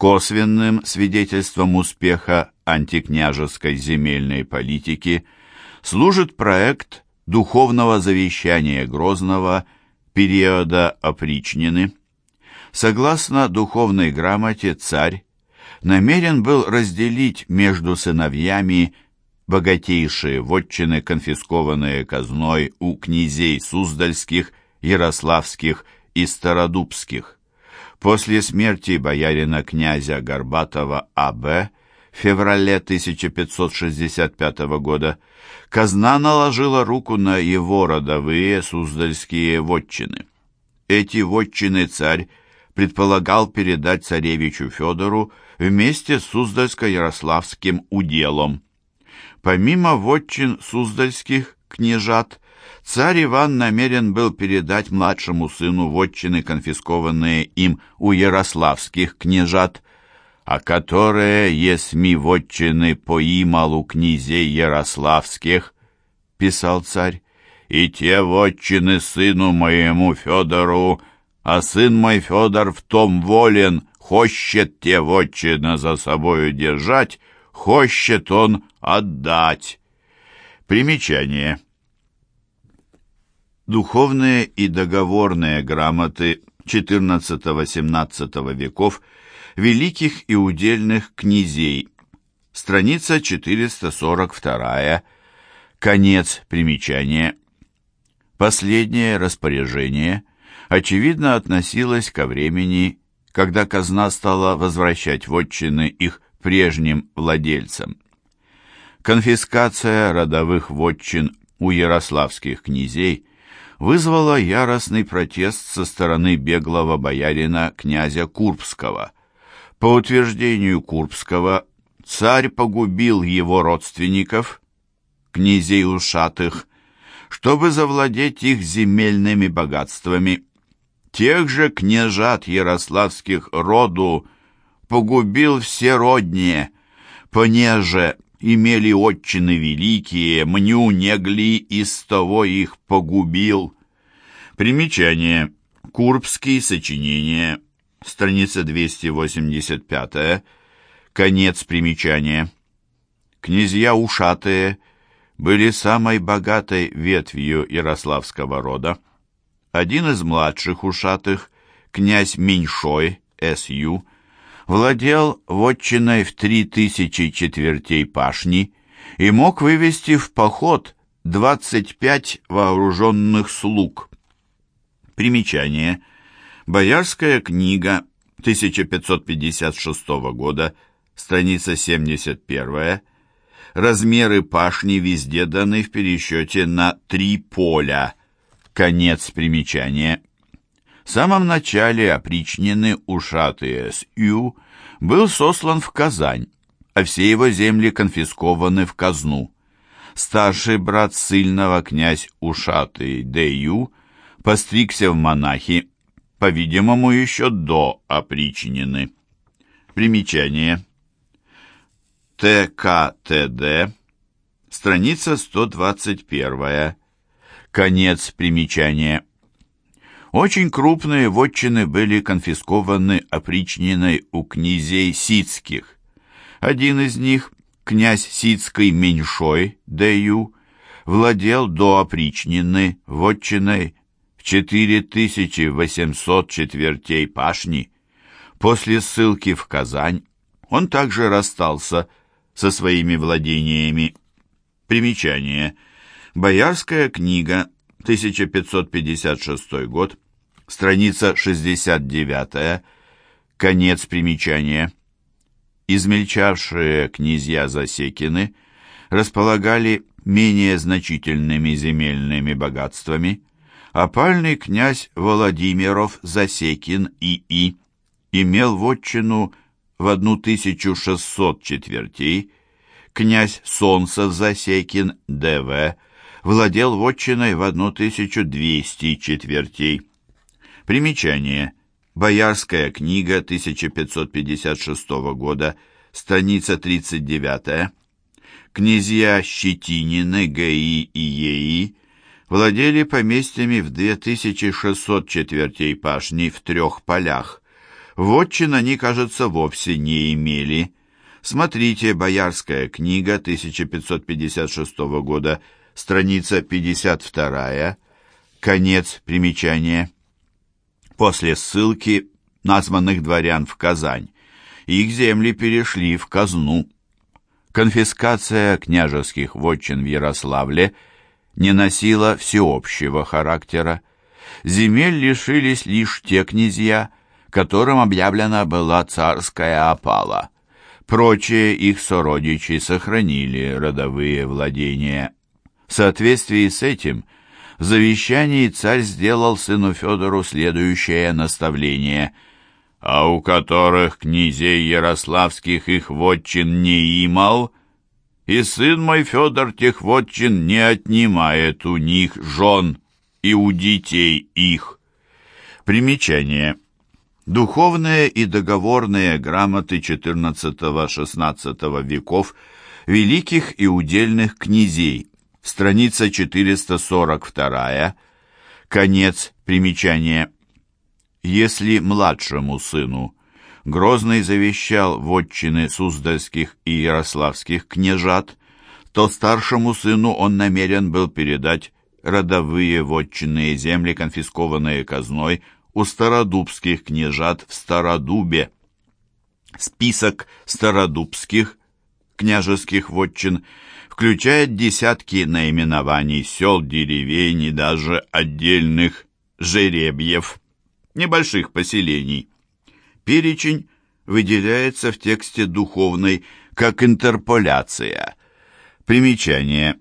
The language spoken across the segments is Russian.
Косвенным свидетельством успеха антикняжеской земельной политики служит проект духовного завещания Грозного периода опричнины. Согласно духовной грамоте царь намерен был разделить между сыновьями богатейшие вотчины, конфискованные казной у князей Суздальских, Ярославских и Стародубских. После смерти боярина князя Горбатова А.Б. в феврале 1565 года казна наложила руку на его родовые суздальские вотчины. Эти вотчины царь предполагал передать царевичу Федору вместе с Суздальско-Ярославским уделом. Помимо вотчин суздальских княжат, царь Иван намерен был передать младшему сыну вотчины, конфискованные им у ярославских княжат, а которые есми вотчины поимал у князей ярославских, писал царь, и те вотчины сыну моему Федору, а сын мой Федор в том волен, хочет те вотчины за собою держать, хочет он отдать. Примечание. Духовные и договорные грамоты XIV-XVII веков великих и удельных князей. Страница 442. Конец примечания. Последнее распоряжение, очевидно, относилось ко времени, когда казна стала возвращать вотчины их прежним владельцам. Конфискация родовых вотчин у ярославских князей вызвала яростный протест со стороны беглого боярина князя Курбского. По утверждению Курбского, царь погубил его родственников, князей ушатых, чтобы завладеть их земельными богатствами. Тех же княжат ярославских роду погубил все роднее, понеже имели отчины великие, мню негли, из того их погубил. Примечание. Курбские сочинения, страница 285, конец примечания. Князья ушатые были самой богатой ветвью ярославского рода. Один из младших ушатых, князь Меньшой, С.Ю., владел вотчиной в три тысячи четвертей пашни и мог вывести в поход 25 вооруженных слуг. Примечание. Боярская книга 1556 года, страница 71. Размеры пашни везде даны в пересчете на три поля. Конец примечания. В самом начале опричнины ушатый С.Ю. был сослан в Казань, а все его земли конфискованы в казну. Старший брат сильного князь Ушатый Д.Ю. постригся в монахи, по-видимому, еще до опричнины. Примечание. ТКТД, страница 121, конец примечания. Очень крупные вотчины были конфискованы опричниной у князей сицких. Один из них, князь сицкий Меньшой, Д.Ю., владел до опричнины вотчиной в 4800 четвертей пашни. После ссылки в Казань он также расстался со своими владениями. Примечание. Боярская книга 1556 год, страница 69, конец примечания. Измельчавшие князья Засекины располагали менее значительными земельными богатствами. Опальный князь Владимиров Засекин И.И. имел вотчину в 1600 четвертей, князь Солнцев Засекин Д.В владел вотчиной в 1200 четвертей. Примечание. Боярская книга 1556 года, страница 39. Князья Щетинины, ГИ и ЕИ владели поместьями в 2600 четвертей пашни в трех полях. Вотчин они, кажется, вовсе не имели. Смотрите «Боярская книга» 1556 года, страница 52, конец примечания. После ссылки названных дворян в Казань их земли перешли в казну. Конфискация княжеских вотчин в Ярославле не носила всеобщего характера. Земель лишились лишь те князья, которым объявлена была царская опала. Прочие их сородичи сохранили родовые владения. В соответствии с этим в завещании царь сделал сыну Федору следующее наставление – а у которых князей ярославских их вотчин не имал, и сын мой Федор тех вотчин не отнимает у них жен и у детей их. Примечание. Духовные и договорные грамоты XIV-XVI веков великих и удельных князей, страница 442, конец примечания. Если младшему сыну Грозный завещал вотчины Суздальских и Ярославских княжат, то старшему сыну он намерен был передать родовые вотчинные земли, конфискованные казной у стародубских княжат в Стародубе. Список стародубских княжеских вотчин включает десятки наименований сел, деревень и даже отдельных жеребьев небольших поселений. Перечень выделяется в тексте духовной как интерполяция. Примечание.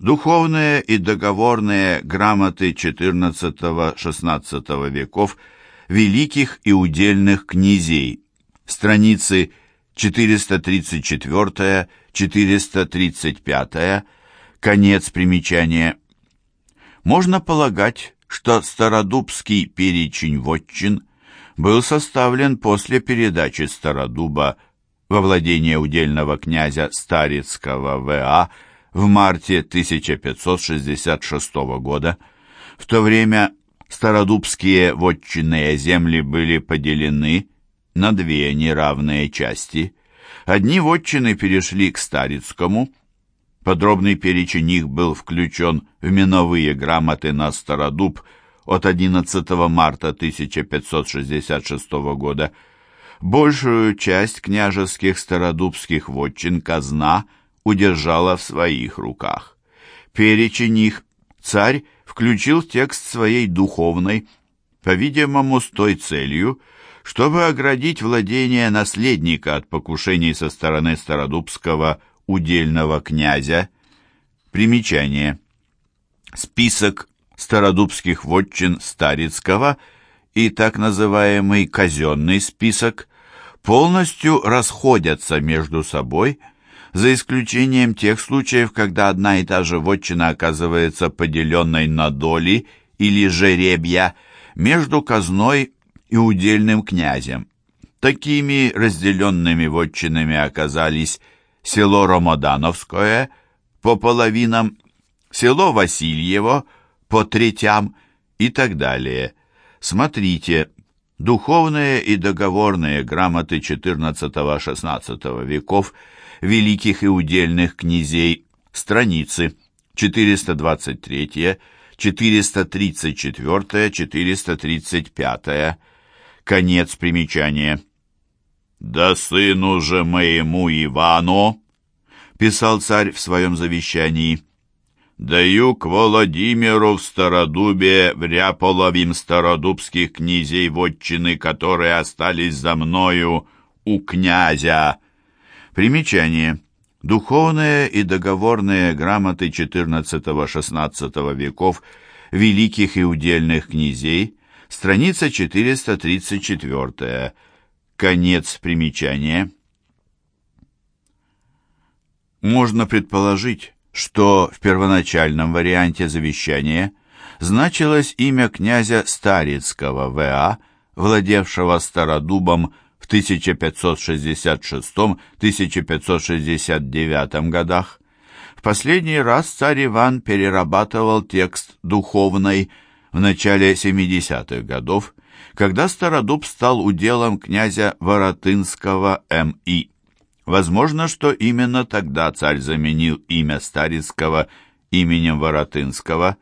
Духовные и договорные грамоты XIV-XVI веков великих и удельных князей. Страницы 434-435, конец примечания. Можно полагать, что Стародубский перечень вотчин был составлен после передачи Стародуба во владение удельного князя Старицкого В.А. в марте 1566 года. В то время стародубские вотчинные земли были поделены на две неравные части. Одни вотчины перешли к Старицкому – Подробный перечень их был включен в миновые грамоты на Стародуб от 11 марта 1566 года. Большую часть княжеских стародубских вотчин казна удержала в своих руках. Перечень их царь включил в текст своей духовной, по-видимому, с той целью, чтобы оградить владение наследника от покушений со стороны Стародубского удельного князя. Примечание. Список стародубских вотчин Старицкого и так называемый казенный список полностью расходятся между собой, за исключением тех случаев, когда одна и та же вотчина оказывается поделенной на доли или жеребья между казной и удельным князем. Такими разделенными вотчинами оказались село Ромодановское по половинам, село Васильево по третям и так далее. Смотрите, духовные и договорные грамоты XIV-XVI веков великих и удельных князей, страницы 423, 434, 435, конец примечания. «Да сыну же моему Ивану!» — писал царь в своем завещании. «Даю к Владимиру в Стародубе вряполовим стародубских князей вотчины, которые остались за мною у князя». Примечание. Духовные и договорные грамоты XIV-XVI веков великих и удельных князей, страница 434 Конец примечания. Можно предположить, что в первоначальном варианте завещания значилось имя князя Старицкого В.А., владевшего Стародубом в 1566-1569 годах. В последний раз царь Иван перерабатывал текст духовной в начале 70-х годов когда Стародуб стал уделом князя Воротынского М.И. Возможно, что именно тогда царь заменил имя Старицкого именем Воротынского.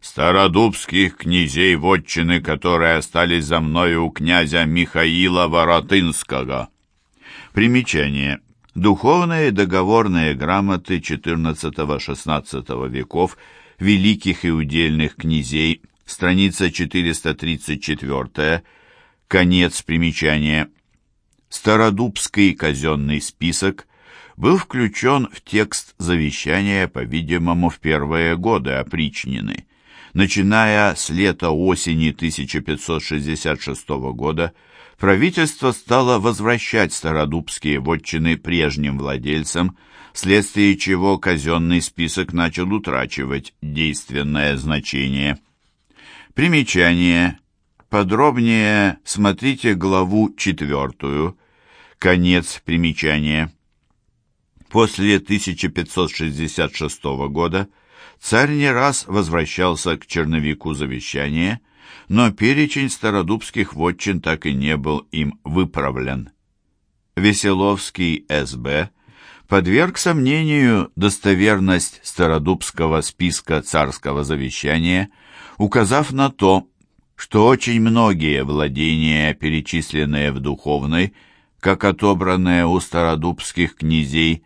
«Стародубских князей вотчины, которые остались за мною у князя Михаила Воротынского». Примечание. Духовные договорные грамоты XIV-XVI веков великих и удельных князей, страница 434, конец примечания. Стародубский казенный список был включен в текст завещания, по-видимому, в первые годы опричнины. Начиная с лета-осени 1566 года, правительство стало возвращать стародубские вотчины прежним владельцам, вследствие чего казенный список начал утрачивать действенное значение. Примечание. Подробнее смотрите главу четвертую. Конец примечания. После 1566 года царь не раз возвращался к черновику завещания, но перечень стародубских вотчин так и не был им выправлен. Веселовский СБ подверг сомнению достоверность стародубского списка царского завещания, указав на то, что очень многие владения, перечисленные в духовной, как отобранные у стародубских князей,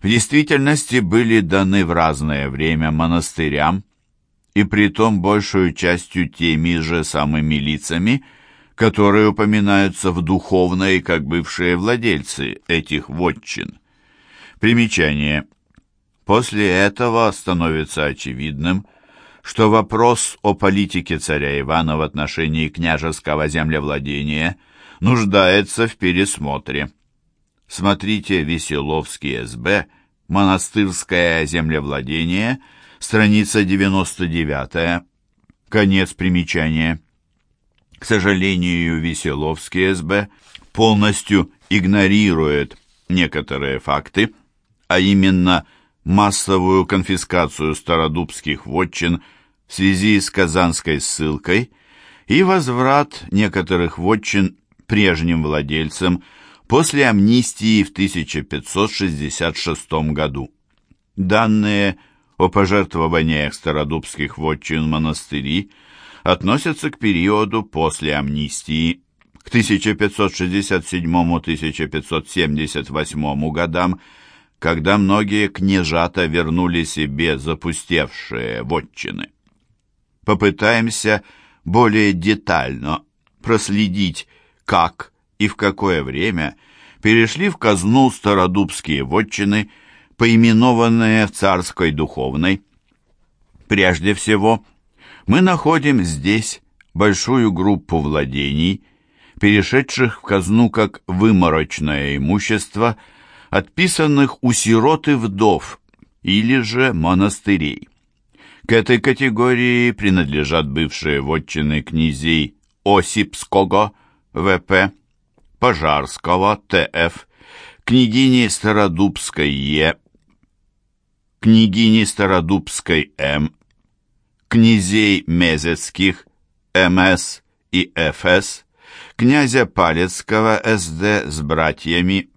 в действительности были даны в разное время монастырям, и притом большую частью теми же самыми лицами, которые упоминаются в духовной, как бывшие владельцы этих вотчин. Примечание. После этого становится очевидным, что вопрос о политике царя Ивана в отношении княжеского землевладения нуждается в пересмотре. Смотрите Веселовский СБ, монастырское землевладение, страница 99, конец примечания. К сожалению, Веселовский СБ полностью игнорирует некоторые факты, а именно массовую конфискацию стародубских вотчин в связи с казанской ссылкой и возврат некоторых вотчин прежним владельцам после амнистии в 1566 году. Данные о пожертвованиях стародубских вотчин монастыри относятся к периоду после амнистии к 1567-1578 годам, когда многие княжата вернули себе запустевшие вотчины. Попытаемся более детально проследить, как и в какое время перешли в казну стародубские вотчины, поименованные царской духовной. Прежде всего, мы находим здесь большую группу владений, перешедших в казну как выморочное имущество – отписанных у сирот и вдов или же монастырей. К этой категории принадлежат бывшие вотчины князей Осипского, В.П., Пожарского, Т.Ф., княгини Стародубской Е., княгини Стародубской М., князей Мезецких М.С. и Ф.С., князя Палецкого С.Д. с братьями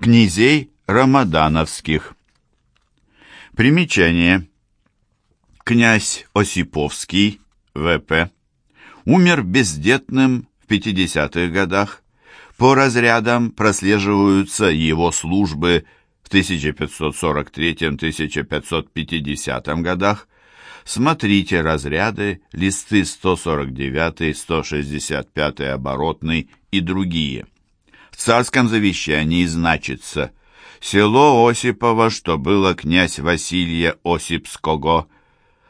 князей Рамадановских. Примечание. Князь Осиповский, В.П., умер бездетным в 50-х годах. По разрядам прослеживаются его службы в 1543-1550 годах. Смотрите разряды, листы 149, 165 оборотный и другие царском завещании значится «Село Осипово, что было князь Василия Осипского».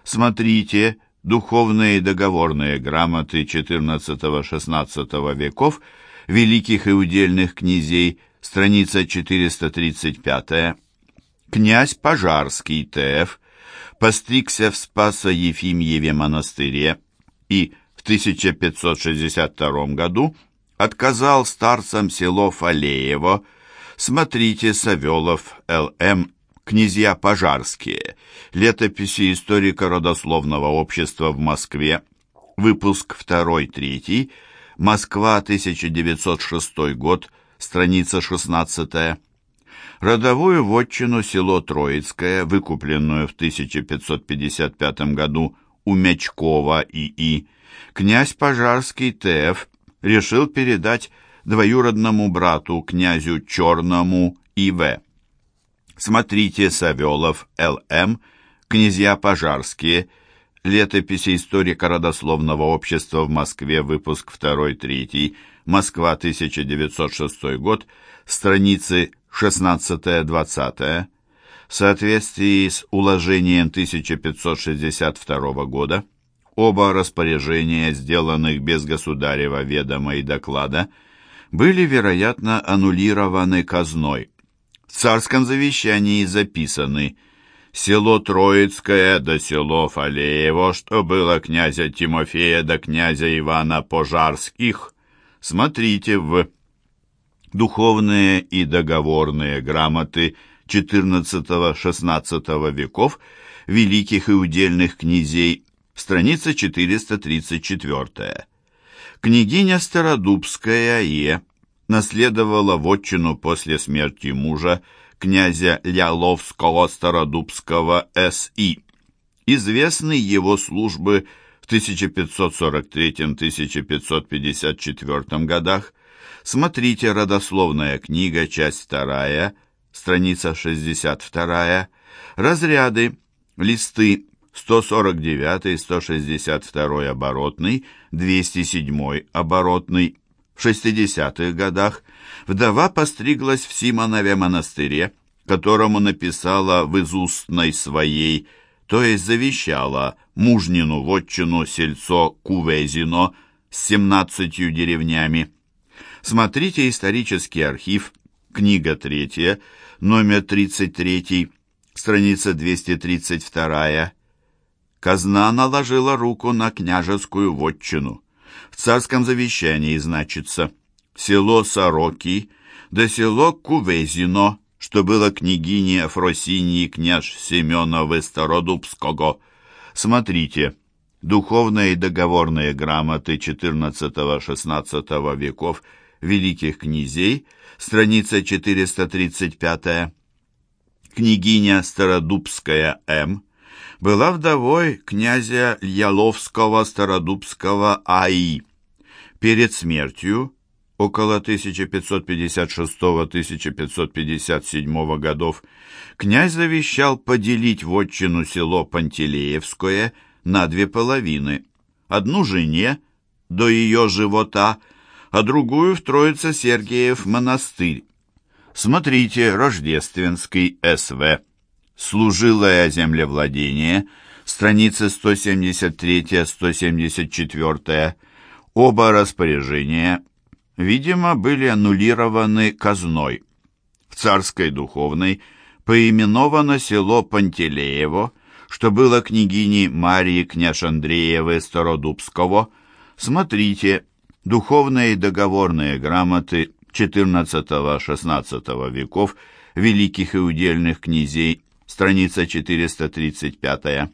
Смотрите «Духовные договорные грамоты XIV-XVI веков великих и удельных князей», страница 435 Князь Пожарский Т.Ф. постригся в Спасо-Ефимьеве монастыре и в 1562 году отказал старцам село Фалеево, смотрите Савелов, Л.М., князья Пожарские, летописи историка родословного общества в Москве, выпуск 2-3, Москва, 1906 год, страница 16. Родовую вотчину село Троицкое, выкупленную в 1555 году у Мячкова И.И., князь Пожарский Т.Ф. решил передать двоюродному брату князю Черному И.В. Смотрите Савелов Л.М., князья Пожарские, летописи историко-родословного общества в Москве, выпуск 2-3, Москва, 1906 год, страницы 16-20, в соответствии с уложением 1562 года, оба распоряжения, сделанных без государева ведома и доклада, были, вероятно, аннулированы казной. В царском завещании записаны «Село Троицкое до село Фалеево, что было князя Тимофея до князя Ивана Пожарских». Смотрите в духовные и договорные грамоты XIV-XVI веков великих и удельных князей, страница 434. Княгиня Стародубская Е. наследовала вотчину после смерти мужа, князя Ляловского Стародубского С.И. Известны его службы в 1543-1554 годах, Смотрите родословная книга, часть 2, страница 62, разряды, листы 149, 162 оборотный, 207 оборотный. В 60-х годах вдова постриглась в Симонове монастыре, которому написала в изустной своей, то есть завещала мужнину вотчину сельцо Кувезино с семнадцатью деревнями. Смотрите исторический архив, книга третья, номер 33, страница 232. Казна наложила руку на княжескую вотчину. В царском завещании значится село Сороки да село Кувезино, что было княгине Афросиньи княж Семеновы Стародубского. Смотрите, духовные и договорные грамоты XIV-XVI веков – великих князей, страница 435. Княгиня Стародубская М. была вдовой князя Яловского Стародубского А.И. Перед смертью, около 1556-1557 годов, князь завещал поделить вотчину село Пантелеевское на две половины, одну жене до ее живота – а другую в Троице-Сергиев монастырь. Смотрите Рождественский СВ. Служилое землевладение, страницы 173-174. Оба распоряжения, видимо, были аннулированы казной. В царской духовной поименовано село Пантелеево, что было княгини Марии княж Андреевы Стародубского. Смотрите духовные договорные грамоты XIV-XVI веков великих и удельных князей, страница 435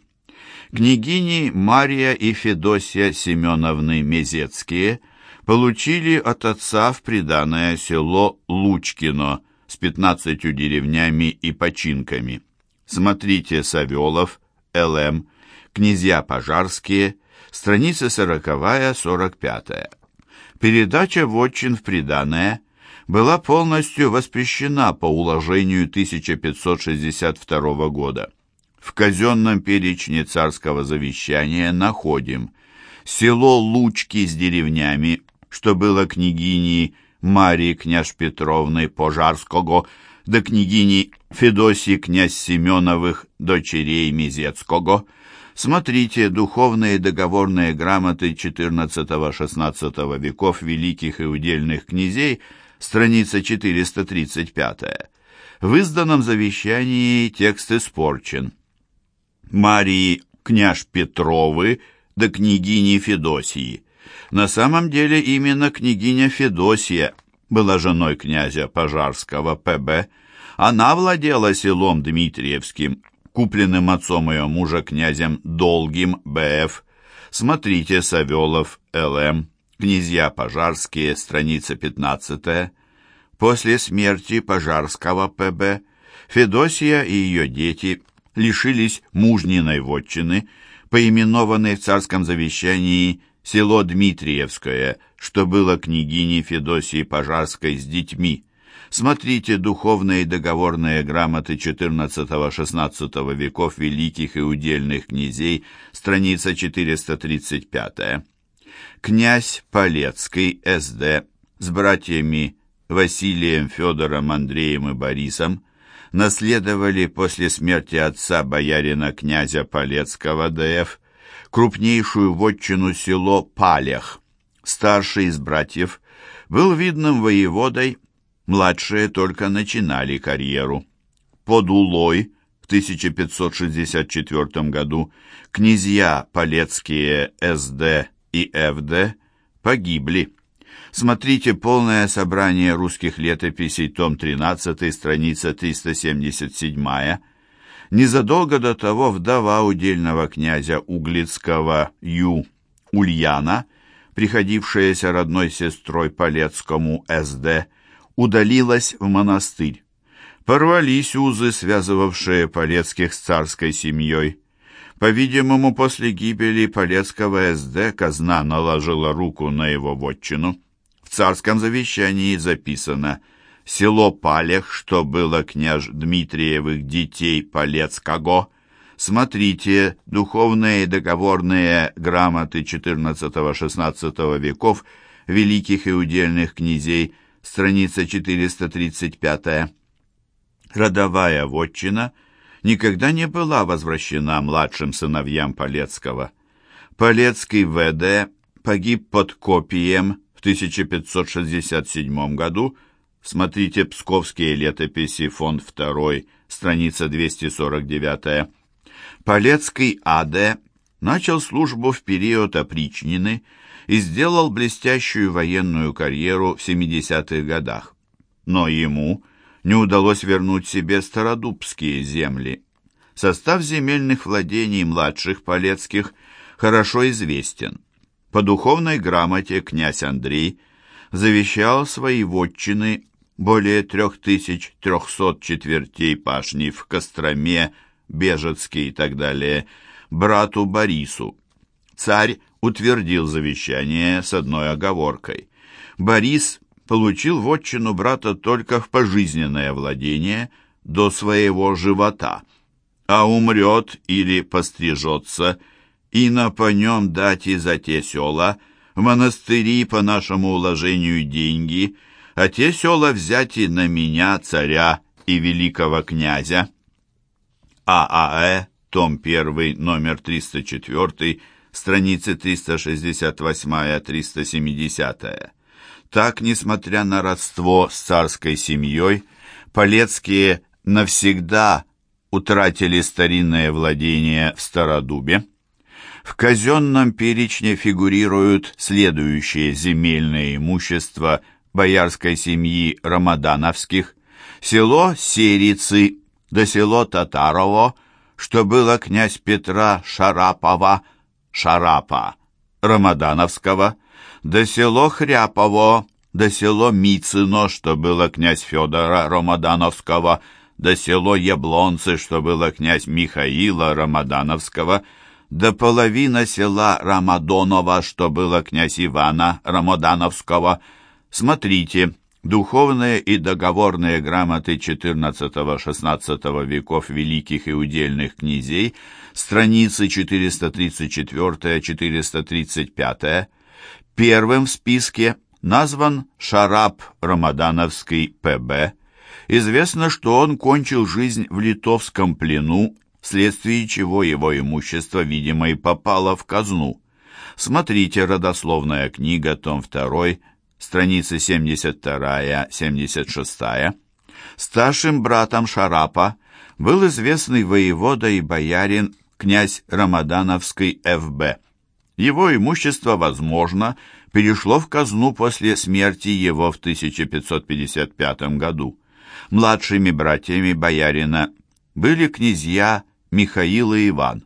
Княгини Мария и Федосия Семеновны Мезецкие получили от отца в приданое село Лучкино с пятнадцатью деревнями и починками. Смотрите Савелов, Л.М., князья Пожарские, страница 40-45. Передача вотчин в приданое была полностью воспрещена по уложению 1562 года. В казенном перечне царского завещания находим село Лучки с деревнями, что было княгиней Марии княж Петровны Пожарского, до княгини Федосии князь Семеновых, дочерей Мизецкого, Смотрите «Духовные договорные грамоты XIV-XVI веков великих и удельных князей», страница 435. В изданном завещании текст испорчен. Марии княж Петровы да княгини Федосии. На самом деле именно княгиня Федосия была женой князя Пожарского П.Б. Она владела селом Дмитриевским, купленным отцом ее мужа князем Долгим Б.Ф. Смотрите Савелов Л.М. Князья Пожарские, страница 15 После смерти Пожарского ПБ Федосия и ее дети лишились мужниной вотчины, поименованной в царском завещании село Дмитриевское, что было княгиней Федосии Пожарской с детьми. Смотрите духовные и договорные грамоты XIV-XVI веков великих и удельных князей, страница 435. Князь Полецкий, СД, с братьями Василием, Федором, Андреем и Борисом, наследовали после смерти отца боярина князя Полецкого ДФ крупнейшую вотчину село Палех. Старший из братьев был видным воеводой, младшие только начинали карьеру. Под Улой в 1564 году князья Полецкие СД и ФД погибли. Смотрите полное собрание русских летописей, том 13, страница 377. Незадолго до того вдова удельного князя Углицкого Ю. Ульяна, приходившаяся родной сестрой Полецкому СД, удалилась в монастырь. Порвались узы, связывавшие Полецких с царской семьей. По-видимому, после гибели Полецкого СД казна наложила руку на его вотчину царском завещании записано «Село Палех, что было княж Дмитриевых детей Полецкого». Смотрите духовные и договорные грамоты XIV-XVI веков великих и удельных князей, страница 435. Родовая вотчина никогда не была возвращена младшим сыновьям Полецкого. Полецкий ВД погиб под Копием 1567 году, смотрите «Псковские летописи», фонд 2, страница 249, Полецкий А.Д. начал службу в период опричнины и сделал блестящую военную карьеру в 70-х годах. Но ему не удалось вернуть себе стародубские земли. Состав земельных владений младших Полецких хорошо известен. По духовной грамоте князь Андрей завещал свои вотчины более трех тысяч трехсот четвертей пашни в Костроме, Бежецке и так далее, брату Борису. Царь утвердил завещание с одной оговоркой. Борис получил вотчину брата только в пожизненное владение до своего живота, а умрет или пострижется – и на по нем дать и за те села, в монастыри по нашему уложению деньги, а те села взять и на меня, царя и великого князя. ААЭ, том 1, номер 304, страницы 368-370. Так, несмотря на родство с царской семьей, Полецкие навсегда утратили старинное владение в Стародубе. В казенном перечне фигурируют следующие земельные имущества боярской семьи Рамадановских, село Серицы до село Татарово, что было князь Петра Шарапова, Шарапа, Рамадановского, до село Хряпово, до село Мицыно, что было князь Федора Рамадановского, до село Яблонцы, что было князь Михаила Рамадановского, до половины села Рамадонова, что было князь Ивана Рамадановского. Смотрите, духовные и договорные грамоты XIV-XVI веков великих и удельных князей, страницы 434-435. Первым в списке назван Шарап Рамадановский П.Б. Известно, что он кончил жизнь в литовском плену вследствие чего его имущество, видимо, и попало в казну. Смотрите родословная книга, том 2, страницы 72-76. Старшим братом Шарапа был известный воевода и боярин князь Рамадановский Ф.Б. Его имущество, возможно, перешло в казну после смерти его в 1555 году. Младшими братьями боярина были князья Михаил и Иван.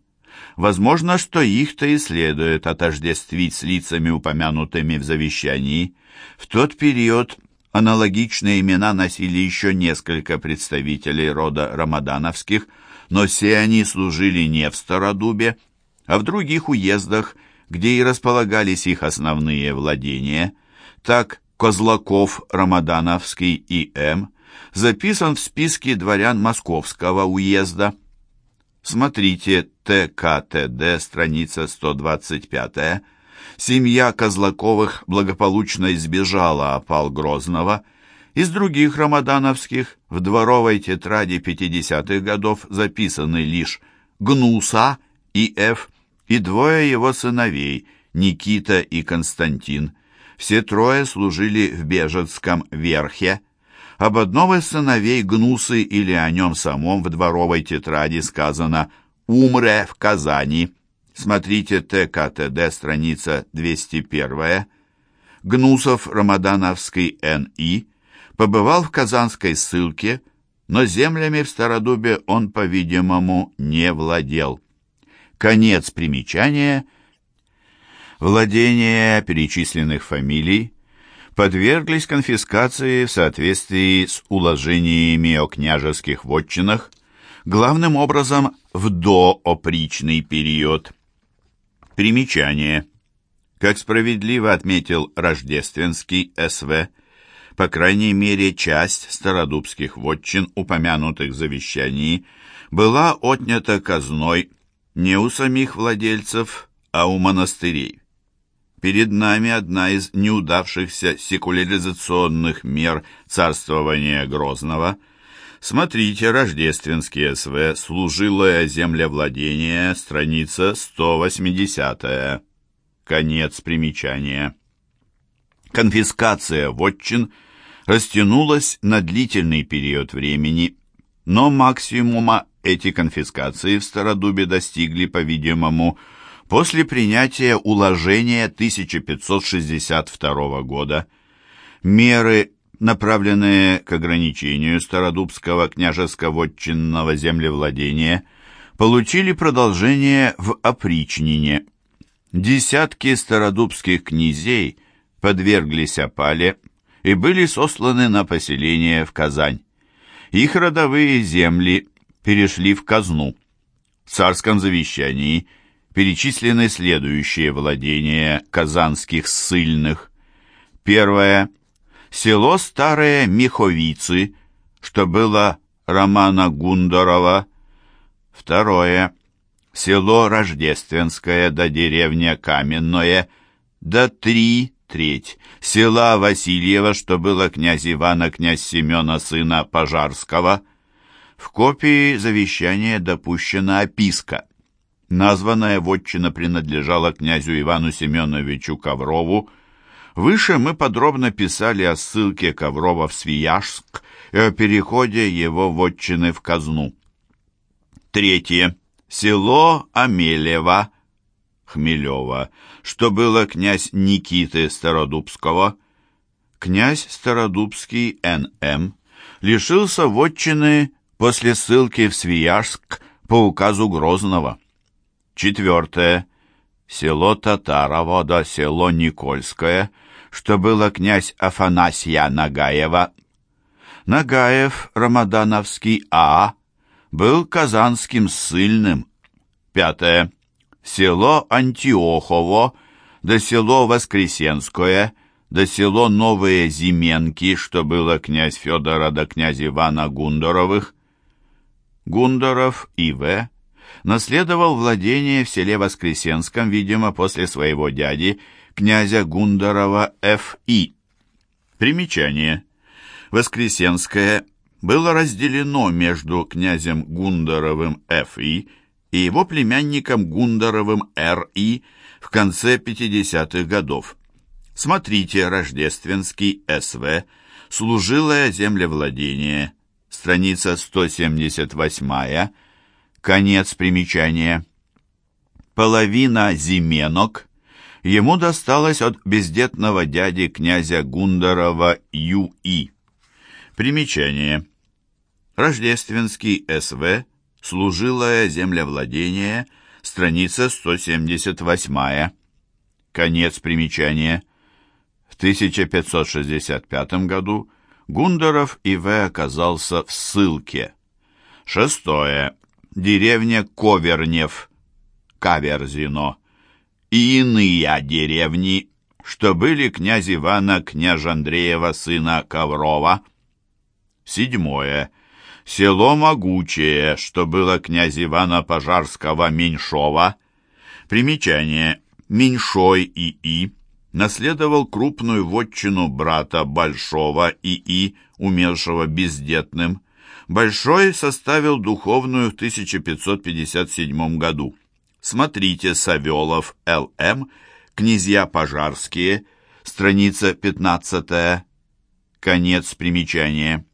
Возможно, что их-то и следует отождествить с лицами, упомянутыми в завещании. В тот период аналогичные имена носили еще несколько представителей рода Рамадановских, но все они служили не в Стародубе, а в других уездах, где и располагались их основные владения. Так Козлаков Рамадановский и М. записан в списке дворян Московского уезда. Смотрите ТКТД, страница 125. Семья Козлаковых благополучно избежала опал Грозного. Из других рамадановских в дворовой тетради 50-х годов записаны лишь Гнуса и Ф. и двое его сыновей, Никита и Константин. Все трое служили в Бежецком верхе. Об одном из сыновей Гнусы или о нем самом в дворовой тетради сказано «Умре в Казани». Смотрите ТКТД, страница 201. Гнусов Рамадановский Н.И. побывал в казанской ссылке, но землями в Стародубе он, по-видимому, не владел. Конец примечания. Владения перечисленных фамилий подверглись конфискации в соответствии с уложениями о княжеских вотчинах, главным образом в доопричный период. Примечание. Как справедливо отметил Рождественский СВ, по крайней мере, часть стародубских вотчин, упомянутых в завещании, была отнята казной не у самих владельцев, а у монастырей. Перед нами одна из неудавшихся секуляризационных мер царствования Грозного. Смотрите «Рождественский СВ. Служилое землевладение», страница 180 Конец примечания. Конфискация вотчин растянулась на длительный период времени, но максимума эти конфискации в Стародубе достигли, по-видимому, После принятия уложения 1562 года меры, направленные к ограничению Стародубского княжеско-вотчинного землевладения, получили продолжение в опричнине. Десятки стародубских князей подверглись опале и были сосланы на поселение в Казань. Их родовые земли перешли в казну. В царском завещании – перечислены следующие владения казанских ссыльных. Первое. Село Старые Миховицы, что было Романа Гундорова. Второе. Село Рождественское до деревня Каменное, до три треть. Села Васильева, что было князь Ивана, князь Семена, сына Пожарского. В копии завещания допущена описка. Названная вотчина принадлежала князю Ивану Семеновичу Коврову. Выше мы подробно писали о ссылке Коврова в Свияжск и о переходе его вотчины в казну. Третье. Село Амелево, Хмелева, что было князь Никиты Стародубского. Князь Стародубский Н.М. лишился вотчины после ссылки в Свияжск по указу Грозного. Четвертое. Село Татарово да село Никольское, что было князь Афанасия Нагаева. Нагаев Рамадановский А. был казанским ссыльным. Пятое. Село Антиохово да село Воскресенское да село Новые Зименки, что было князь Федора да князь Ивана Гундоровых. Гундоров И.В наследовал владение в селе Воскресенском, видимо, после своего дяди, князя Гундарова Ф.И. Примечание. Воскресенское было разделено между князем Гундаровым Ф.И. и его племянником Гундаровым Р.И. в конце 50-х годов. Смотрите Рождественский С.В. Служилое землевладение. Страница 178 Конец примечания. Половина зименок ему досталась от бездетного дяди князя Гундарова Ю.И. Примечание. Рождественский С.В. Служилое землевладение. страница 178. Конец примечания. В 1565 году Гундаров И.В. оказался в ссылке. Шестое. Деревня Ковернев, Каверзино и иные деревни, что были князь Ивана, княж Андреева, сына Коврова. Седьмое. Село Могучее, что было князь Ивана Пожарского Меньшова. Примечание. Меньшой ИИ наследовал крупную вотчину брата Большого ИИ, умершего бездетным. Большой составил духовную в 1557 году. Смотрите Савелов Л.М., князья Пожарские, страница 15 конец примечания.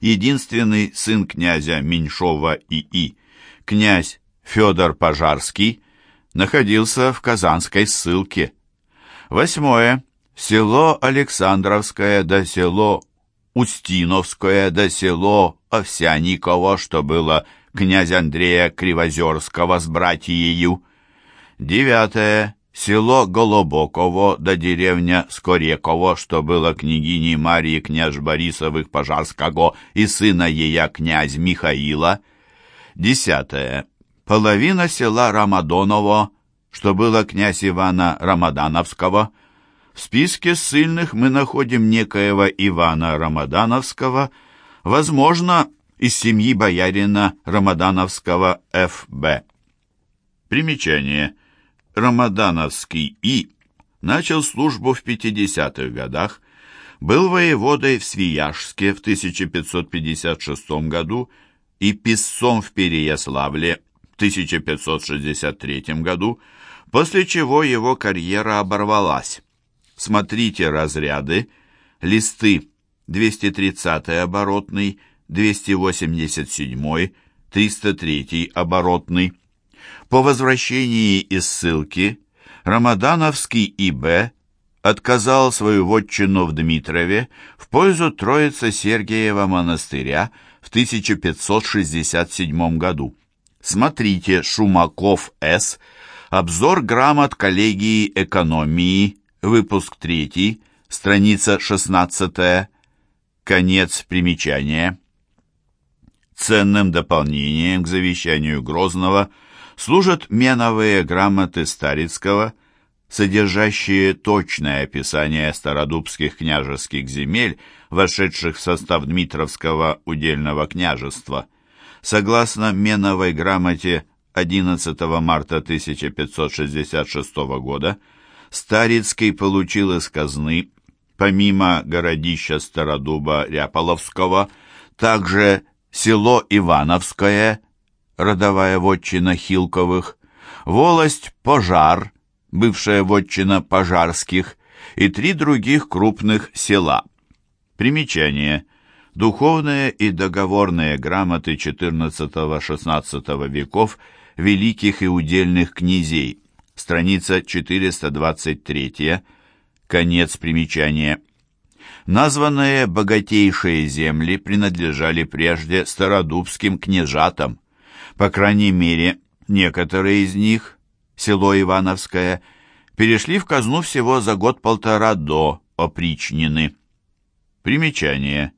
Единственный сын князя Меньшова И.И., князь Федор Пожарский, находился в Казанской ссылке. Восьмое. Село Александровское до село Устиновское до село Овсяниково, что было князя Андрея Кривозерского с братьею. Девятое. Село Голобоково до деревня Скореково, что было княгиней Марии княж Борисовых Пожарского и сына ея князь Михаила. Десятое. Половина села Рамадоново, что было князь Ивана Рамадановского. В списке ссыльных мы находим некоего Ивана Рамадановского, возможно, из семьи боярина Рамадановского Ф.Б. Примечание. Рамадановский И. начал службу в 50-х годах, был воеводой в Свияжске в 1556 году и писцом в Переяславле в 1563 году, после чего его карьера оборвалась. Смотрите разряды, листы 230 оборотный, 287, 303 оборотный. По возвращении из ссылки Рамадановский И.Б. отказал свою вотчину в Дмитрове в пользу Троица-Сергиева монастыря в 1567 году. Смотрите Шумаков С. Обзор грамот коллегии экономии, выпуск 3, страница 16, конец примечания. Ценным дополнением к завещанию Грозного служат меновые грамоты Старицкого, содержащие точное описание стародубских княжеских земель, вошедших в состав Дмитровского удельного княжества. Согласно меновой грамоте 11 марта 1566 года, Старицкий получил из казны, помимо городища Стародуба Ряполовского, также село Ивановское, родовая вотчина Хилковых, волость Пожар, бывшая вотчина Пожарских, и три других крупных села. Примечание. Духовные и договорные грамоты XIV-XVI веков великих и удельных князей. Страница 423. Конец примечания. Названные богатейшие земли принадлежали прежде стародубским княжатам. По крайней мере, некоторые из них, село Ивановское, перешли в казну всего за год-полтора до опричнины. Примечание.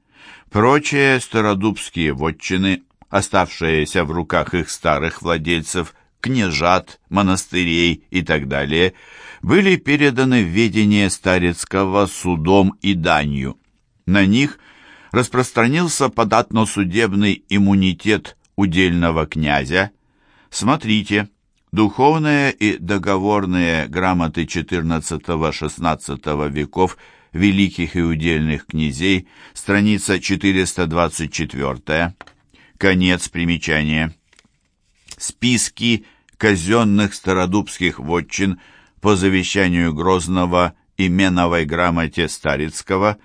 Прочие стародубские вотчины, оставшиеся в руках их старых владельцев, княжат, монастырей и так далее, были переданы в ведение Старецкого судом и данью. На них распространился податно-судебный иммунитет удельного князя. Смотрите, духовные и договорные грамоты XIV-XVI веков великих и удельных князей, страница 424, конец примечания. Списки казенных стародубских вотчин по завещанию Грозного и Меновой грамоте Старицкого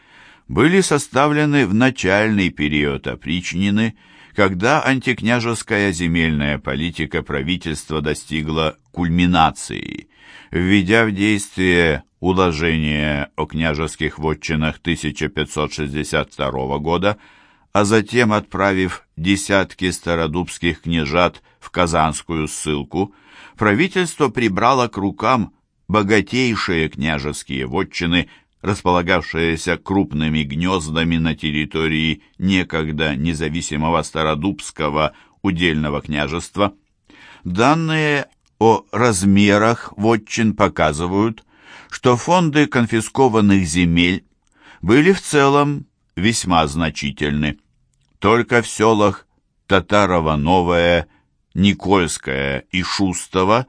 были составлены в начальный период опричнины, когда антикняжеская земельная политика правительства достигла кульминации, введя в действие уложение о княжеских вотчинах 1562 года, а затем отправив десятки стародубских княжат в Казанскую ссылку, правительство прибрало к рукам богатейшие княжеские вотчины, располагавшиеся крупными гнездами на территории некогда независимого Стародубского удельного княжества. Данные о размерах вотчин показывают, что фонды конфискованных земель были в целом весьма значительны. Только в селах Татарово-Новое, Никольское и Шустово,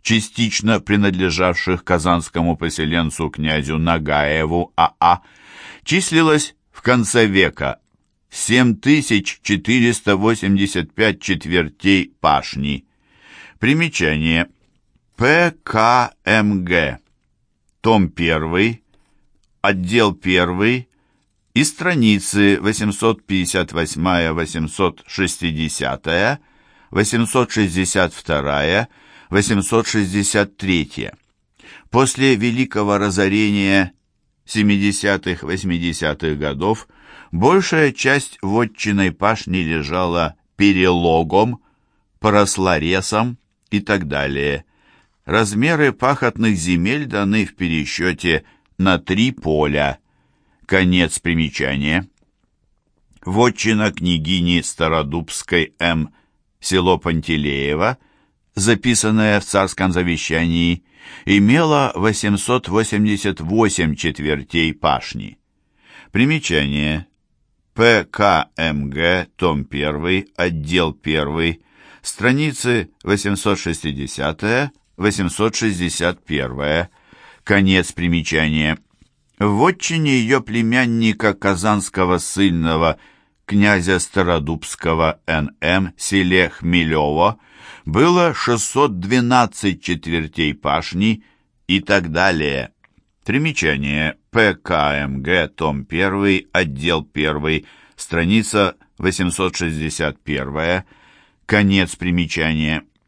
частично принадлежавших казанскому поселенцу князю Нагаеву А.А., числилось в конце века 7485 четвертей пашни. Примечание. ПКМГ. Том 1. Отдел 1 и страницы 858-860, 862, 863. После великого разорения 70-80-х годов большая часть вотчиной пашни лежала перелогом, поросла ресом и так далее. Размеры пахотных земель даны в пересчете на три поля – Конец примечания. Вотчина княгини Стародубской М. Село Пантелеево, записанное в царском завещании, имела 888 четвертей пашни. Примечание. ПКМГ, том 1, отдел 1, страницы 860-861, конец примечания. В отчине ее племянника казанского сильного князя Стародубского Н.М. селе Хмелево было 612 четвертей пашни и так далее. Примечание. ПКМГ, том 1, отдел 1, страница 861, конец примечания.